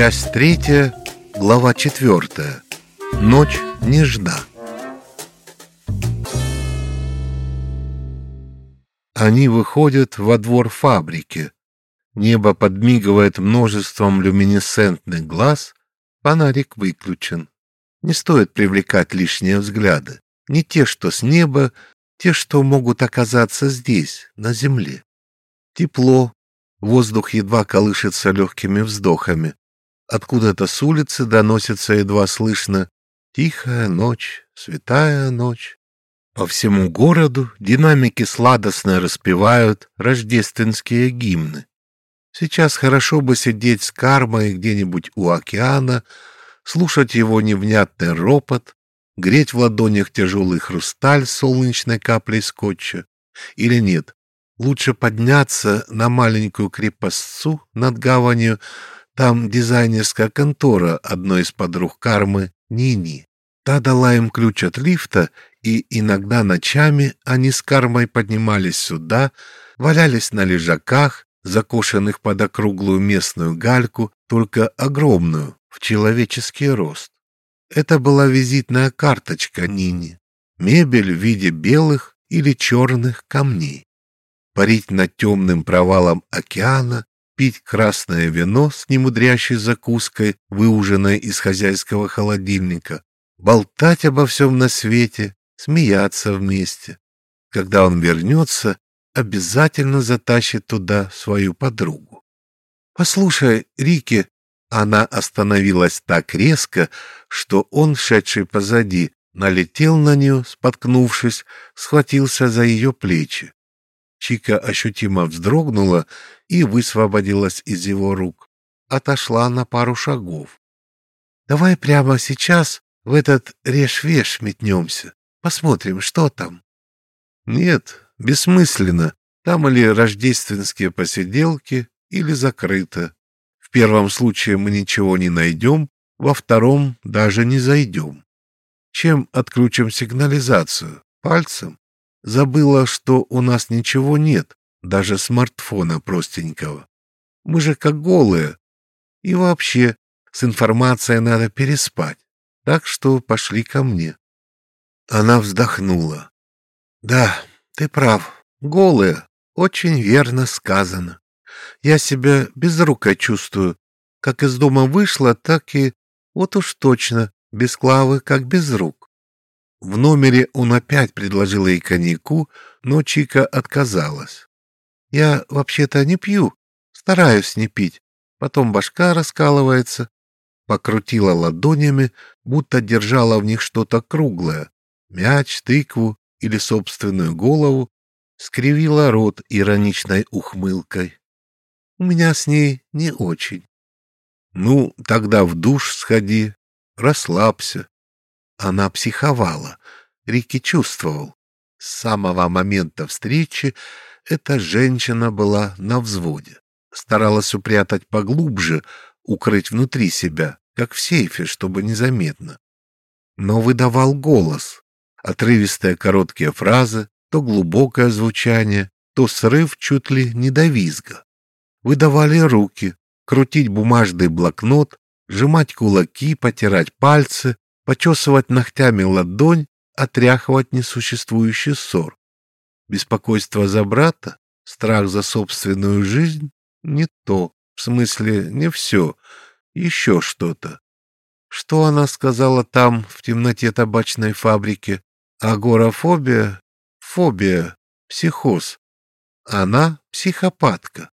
Часть третья, глава четвертая. Ночь нежна. Они выходят во двор фабрики. Небо подмигивает множеством люминесцентных глаз, фонарик выключен. Не стоит привлекать лишние взгляды. Не те, что с неба, те, что могут оказаться здесь, на земле. Тепло, воздух едва колышется легкими вздохами. Откуда-то с улицы доносится едва слышно «Тихая ночь, святая ночь». По всему городу динамики сладостно распевают рождественские гимны. Сейчас хорошо бы сидеть с кармой где-нибудь у океана, слушать его невнятный ропот, греть в ладонях тяжелый хрусталь с солнечной каплей скотча. Или нет, лучше подняться на маленькую крепостцу над гаванью, там дизайнерская контора одной из подруг Кармы, Нини. Та дала им ключ от лифта, и иногда ночами они с Кармой поднимались сюда, валялись на лежаках, закошенных под округлую местную гальку, только огромную, в человеческий рост. Это была визитная карточка Нини. Мебель в виде белых или черных камней. Парить над темным провалом океана, пить красное вино с немудрящей закуской, выуженной из хозяйского холодильника, болтать обо всем на свете, смеяться вместе. Когда он вернется, обязательно затащит туда свою подругу. «Послушай, Рики...» Она остановилась так резко, что он, шедший позади, налетел на нее, споткнувшись, схватился за ее плечи. Чика ощутимо вздрогнула и высвободилась из его рук. Отошла на пару шагов. «Давай прямо сейчас в этот режь-веш метнемся. Посмотрим, что там». «Нет, бессмысленно. Там или рождественские посиделки, или закрыто. В первом случае мы ничего не найдем, во втором даже не зайдем. Чем отключим сигнализацию? Пальцем? Забыла, что у нас ничего нет, даже смартфона простенького. Мы же как голые. И вообще, с информацией надо переспать. Так что пошли ко мне. Она вздохнула. Да, ты прав. Голые. Очень верно сказано. Я себя безрукой чувствую. Как из дома вышла, так и... Вот уж точно, без Клавы, как без рук. В номере он опять предложил ей коньяку, но Чика отказалась. «Я вообще-то не пью, стараюсь не пить. Потом башка раскалывается». Покрутила ладонями, будто держала в них что-то круглое. Мяч, тыкву или собственную голову. Скривила рот ироничной ухмылкой. «У меня с ней не очень». «Ну, тогда в душ сходи, расслабься, она психовала. Рики чувствовал. С самого момента встречи эта женщина была на взводе. Старалась упрятать поглубже, укрыть внутри себя, как в сейфе, чтобы незаметно. Но выдавал голос. Отрывистые короткие фразы, то глубокое звучание, то срыв чуть ли не до визга. Выдавали руки, крутить бумажный блокнот, сжимать кулаки, потирать пальцы, почесывать ногтями ладонь, отряхивать несуществующий ссор. Беспокойство за брата, страх за собственную жизнь — не то, в смысле не все, еще что-то. Что она сказала там, в темноте табачной фабрики? Агорафобия? Фобия? Психоз? Она психопатка.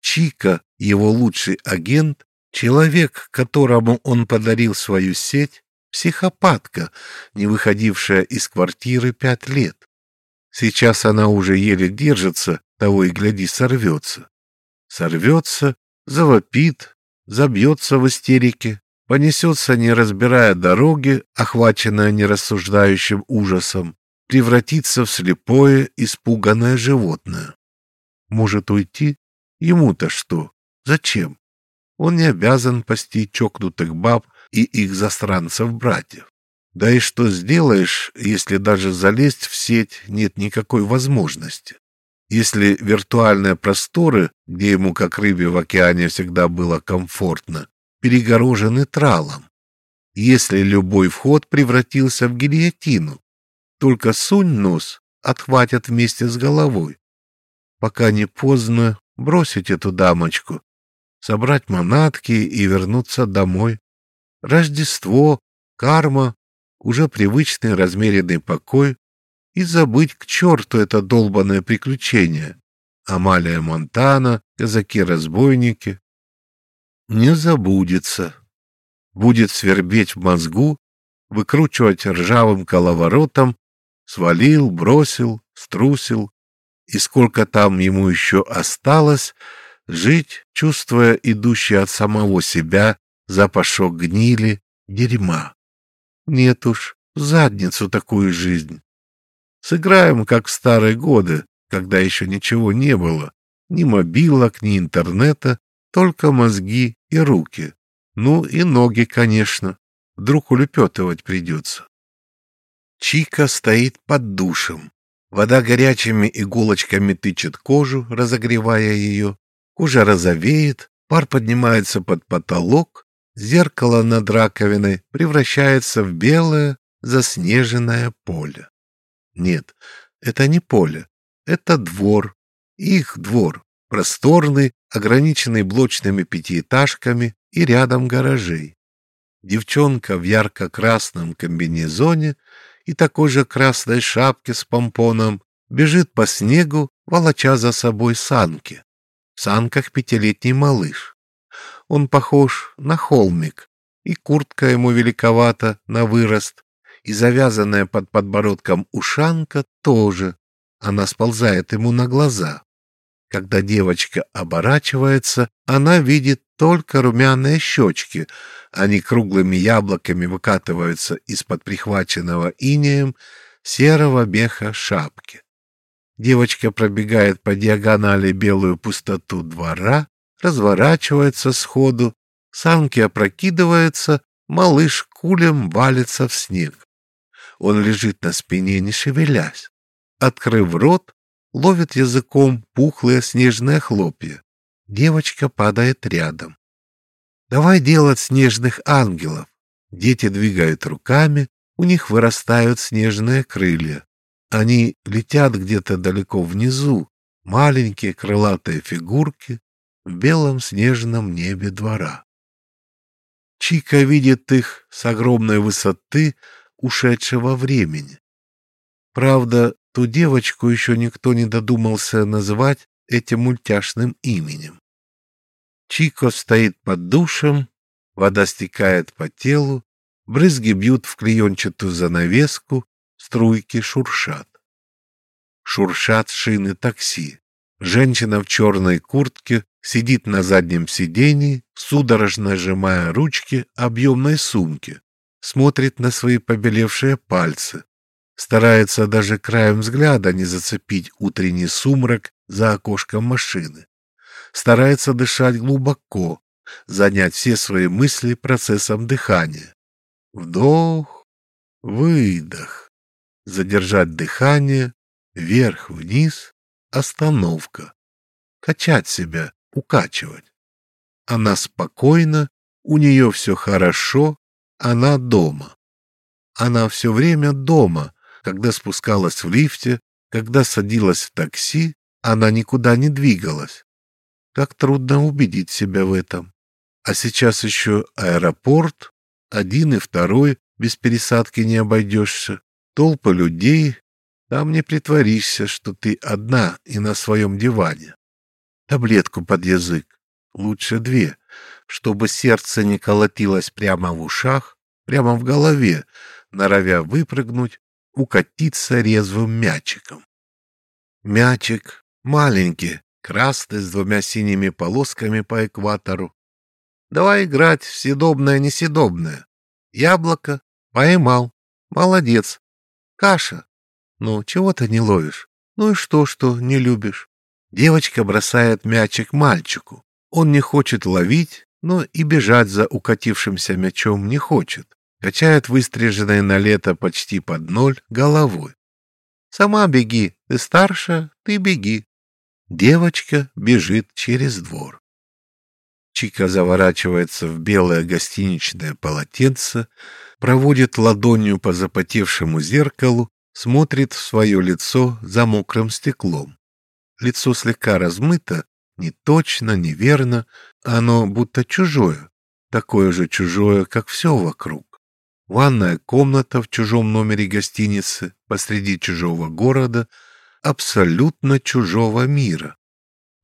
Чика, его лучший агент, человек, которому он подарил свою сеть, Психопатка, не выходившая из квартиры пять лет. Сейчас она уже еле держится, того и гляди сорвется. Сорвется, завопит, забьется в истерике, понесется, не разбирая дороги, охваченная нерассуждающим ужасом, превратится в слепое, испуганное животное. Может уйти? Ему-то что? Зачем? Он не обязан пасти чокнутых баб и их застранцев-братьев. Да и что сделаешь, если даже залезть в сеть нет никакой возможности? Если виртуальные просторы, где ему как рыбе в океане всегда было комфортно, перегорожены тралом. Если любой вход превратился в гильотину, только сунь нос, отхватят вместе с головой. Пока не поздно бросить эту дамочку, собрать манатки и вернуться домой. Рождество, карма, уже привычный размеренный покой и забыть к черту это долбанное приключение. Амалия Монтана, казаки-разбойники. Не забудется. Будет свербеть в мозгу, выкручивать ржавым коловоротом, свалил, бросил, струсил, и сколько там ему еще осталось, жить, чувствуя идущий от самого себя запашок гнили, дерьма. Нет уж, в задницу такую жизнь. Сыграем, как в старые годы, когда еще ничего не было, ни мобилок, ни интернета, только мозги и руки. Ну и ноги, конечно. Вдруг улепетывать придется. Чика стоит под душем. Вода горячими иголочками тычет кожу, разогревая ее. Кожа розовеет, пар поднимается под потолок, зеркало над раковиной превращается в белое заснеженное поле. Нет, это не поле, это двор, их двор, просторный, ограниченный блочными пятиэтажками и рядом гаражей. Девчонка в ярко-красном комбинезоне и такой же красной шапке с помпоном бежит по снегу, волоча за собой санки. В санках пятилетний малыш. Он похож на холмик, и куртка ему великовата на вырост, и завязанная под подбородком ушанка тоже, она сползает ему на глаза. Когда девочка оборачивается, она видит только румяные щечки. Они круглыми яблоками выкатываются из-под прихваченного инеем серого меха шапки. Девочка пробегает по диагонали белую пустоту двора, разворачивается сходу, санки опрокидываются, малыш кулем валится в снег. Он лежит на спине, не шевелясь открыв рот, ловит языком пухлые снежные хлопья. Девочка падает рядом. Давай делать снежных ангелов. Дети двигают руками, у них вырастают снежные крылья. Они летят где-то далеко внизу, маленькие крылатые фигурки в белом снежном небе двора. Чика видит их с огромной высоты ушедшего времени. Правда, Ту девочку еще никто не додумался называть этим мультяшным именем. Чико стоит под душем, вода стекает по телу, брызги бьют в клеенчатую занавеску, струйки шуршат. Шуршат шины такси. Женщина в черной куртке сидит на заднем сидении, судорожно сжимая ручки объемной сумки, смотрит на свои побелевшие пальцы, старается даже краем взгляда не зацепить утренний сумрак за окошком машины. Старается дышать глубоко, занять все свои мысли процессом дыхания. Вдох, выдох, задержать дыхание, вверх-вниз, остановка. Качать себя, укачивать. Она спокойна, у нее все хорошо, она дома. Она все время дома, когда спускалась в лифте, когда садилась в такси, она никуда не двигалась. Как трудно убедить себя в этом. А сейчас еще аэропорт, один и второй, без пересадки не обойдешься, толпа людей, там не притворишься, что ты одна и на своем диване. Таблетку под язык, лучше две, чтобы сердце не колотилось прямо в ушах, прямо в голове, норовя выпрыгнуть, укатиться резвым мячиком. Мячик маленький, красный с двумя синими полосками по экватору. Давай играть в съедобное-несъедобное. Яблоко поймал. Молодец. Каша. Ну, чего ты не ловишь? Ну и что, что не любишь? Девочка бросает мячик мальчику. Он не хочет ловить, но и бежать за укатившимся мячом не хочет качает выстриженной на лето почти под ноль головой. «Сама беги, ты старше, ты беги». Девочка бежит через двор. Чика заворачивается в белое гостиничное полотенце, проводит ладонью по запотевшему зеркалу, смотрит в свое лицо за мокрым стеклом. Лицо слегка размыто, не точно, неверно, оно будто чужое, такое же чужое, как все вокруг. Ванная комната в чужом номере гостиницы посреди чужого города, абсолютно чужого мира.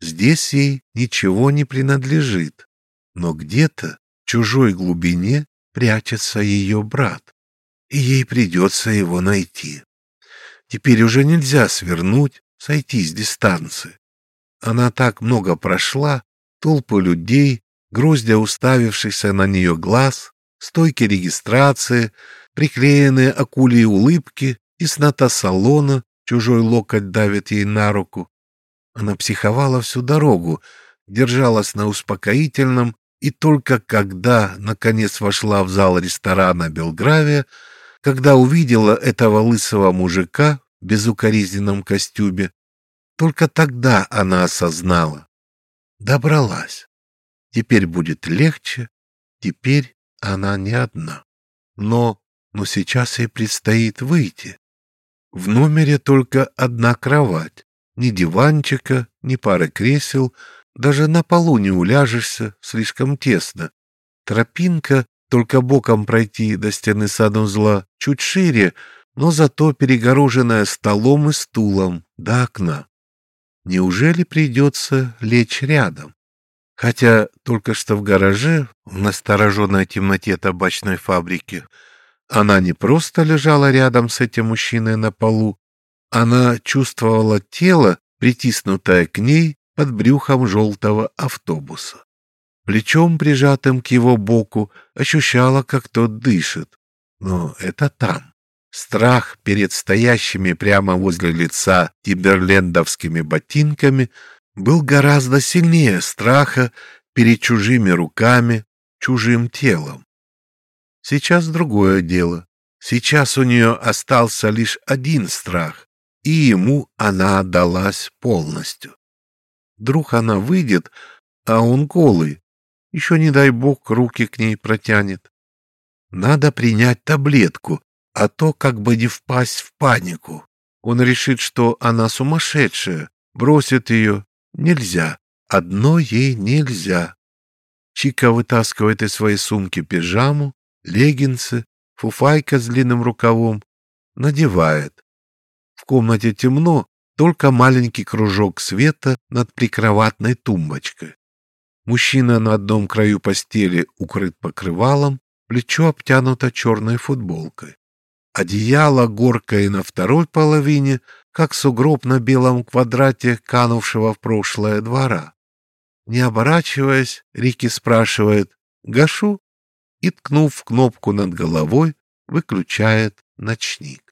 Здесь ей ничего не принадлежит, но где-то в чужой глубине прячется ее брат, и ей придется его найти. Теперь уже нельзя свернуть, сойти с дистанции. Она так много прошла, толпы людей, гроздья уставившихся на нее глаз, стойки регистрации, приклеенные акульи улыбки и снота салона, чужой локоть давит ей на руку. Она психовала всю дорогу, держалась на успокоительном, и только когда, наконец, вошла в зал ресторана Белгравия, когда увидела этого лысого мужика безукоризненном костюме, только тогда она осознала. Добралась. Теперь будет легче, теперь она не одна. Но, но сейчас ей предстоит выйти. В номере только одна кровать, ни диванчика, ни пары кресел, даже на полу не уляжешься, слишком тесно. Тропинка, только боком пройти до стены санузла, чуть шире, но зато перегороженная столом и стулом до окна. Неужели придется лечь рядом? Хотя только что в гараже, в настороженной темноте табачной фабрики, она не просто лежала рядом с этим мужчиной на полу, она чувствовала тело, притиснутое к ней под брюхом желтого автобуса. Плечом, прижатым к его боку, ощущала, как тот дышит. Но это там. Страх перед стоящими прямо возле лица тиберлендовскими ботинками был гораздо сильнее страха перед чужими руками, чужим телом. Сейчас другое дело. Сейчас у нее остался лишь один страх и ему она отдалась полностью. Вдруг она выйдет, а он голый, еще, не дай бог, руки к ней протянет. Надо принять таблетку, а то как бы не впасть в панику. Он решит, что она сумасшедшая, бросит ее. Нельзя, одно ей нельзя. Чика вытаскивает из своей сумки пижаму, леггинсы, фуфайка с длинным рукавом, надевает. В комнате темно, только маленький кружок света над прикроватной тумбочкой. Мужчина на одном краю постели укрыт покрывалом, плечо обтянуто черной футболкой. Одеяло горкое на второй половине, как сугроб на белом квадрате канувшего в прошлое двора. Не оборачиваясь, Рики спрашивает «Гашу?» и, ткнув кнопку над головой, выключает ночник.